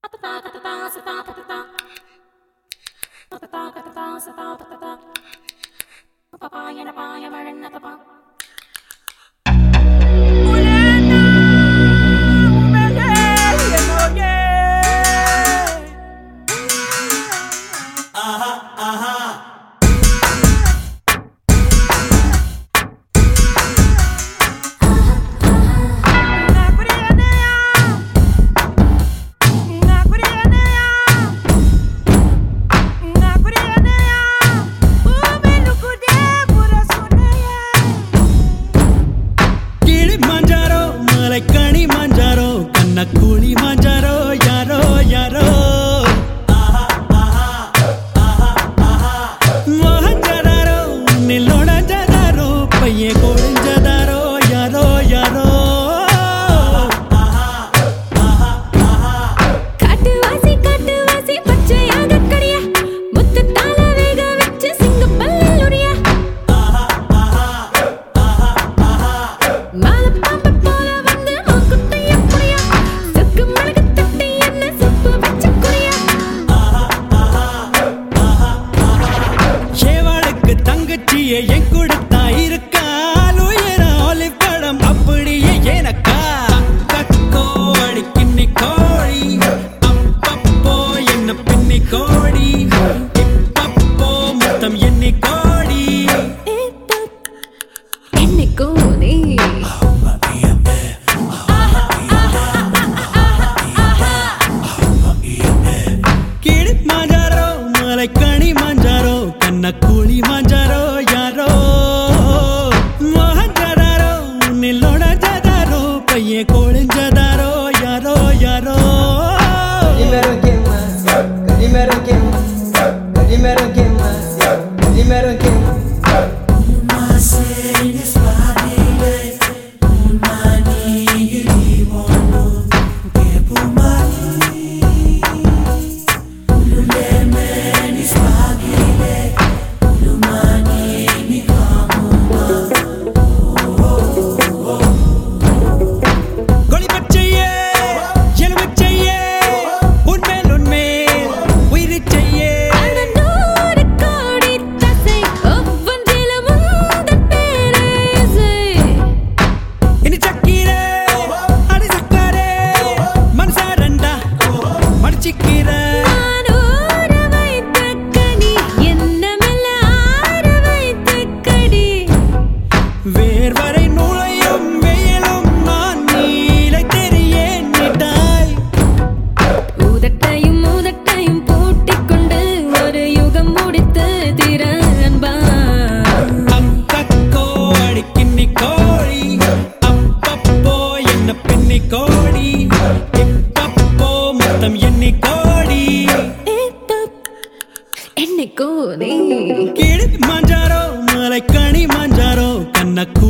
啊哒哒哒哒哒，哒哒哒哒哒，啊哒哒哒哒哒，哒哒哒哒哒，不怕怕呀，那怕呀，没人哪怕。नकुली मजरो यारो यारो मोहन जरारो निलोड़ा जरारो पहिए को ஆயிருக்கால் உயிர ஒலி படம் அப்படியே எனக்கா? கக்கோ கோடி que más, que வச்சிக்கிறேன் కోని మంజారో మలై కణి మంజారో కన్నకు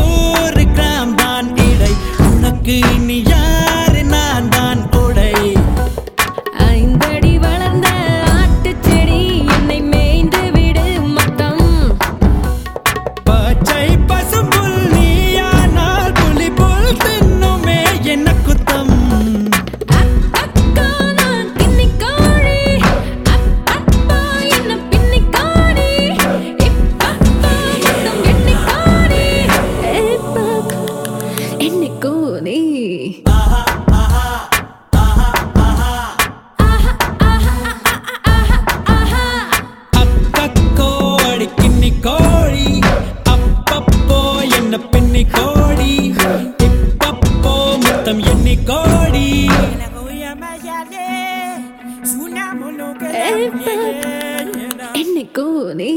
എന്നൊക്കെ നീ